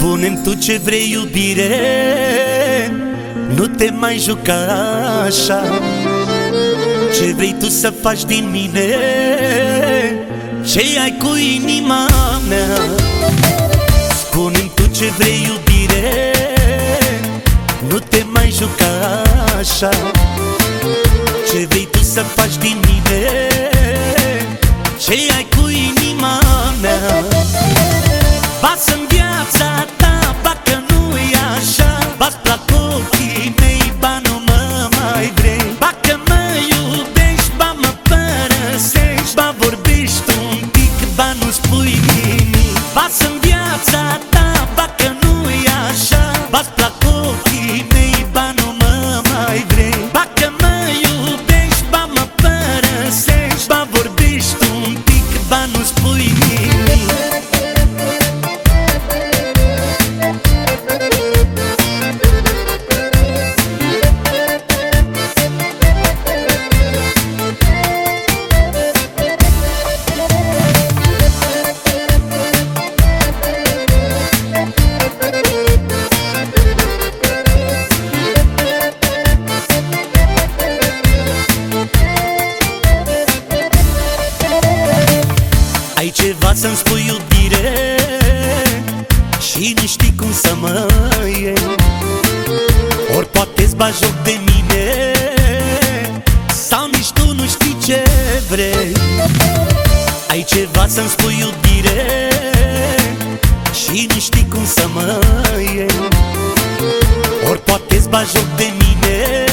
Spune-mi tu ce vrei iubire. Nu te mai juca așa. Ce vrei tu să faci din mine? Ce ai cu inima mea? Spune-mi tu ce vrei iubire. Nu te mai juca așa. Ce vrei tu să faci din mine? Ce ai cu ochii mei, ba nu mă mai vrei. Bacă mă iubești, ba mă părăsești. Ba vorbești un pic, ba nu spui nimic. Pasă-mi viața ta, bacă nu e așa. Bați Ai ceva să-mi spui iubire? Și nu știi cum să mă iei. Ori poate-ți bagi joc de mine Sau nici tu nu știi ce vrei. Ai ceva să-mi spui iubire? Și nu știi cum să mă iei. Ori poate-ți bagi joc de mine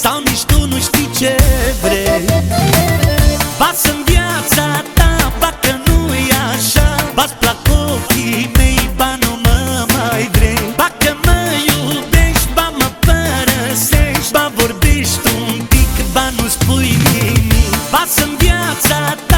Sau nici tu nu știi ce vrei. Pasă-mi viața așa Bați plac ochii mei, ba nu mă mai vrei. Bacă mă iubești, ba mă părăsești. Ba vorbești un pic, ba nu spui nimic. Pasă-mi viața ta,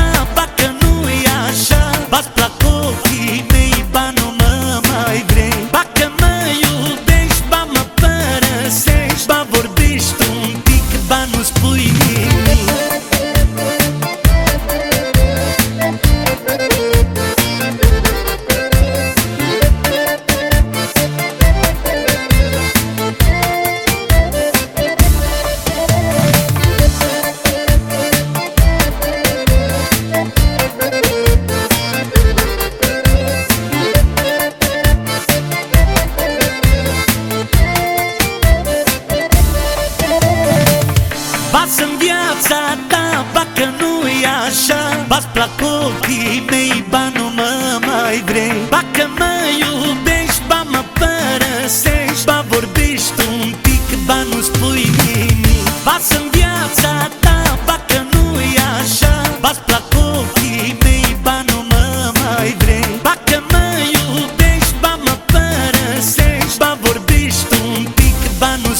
așa V-ați ochii mei, ba nu mă mai vrei. Ba că mă iubești, ba mă părăsești Ba vorbești un pic, ba nu spui nimic. Ba sunt viața ta, ba că nu-i așa. V-ați ochii mei, ba nu mă mai vrei. Ba că mă iubești, ba mă părăsești Ba vorbești un pic, ba nu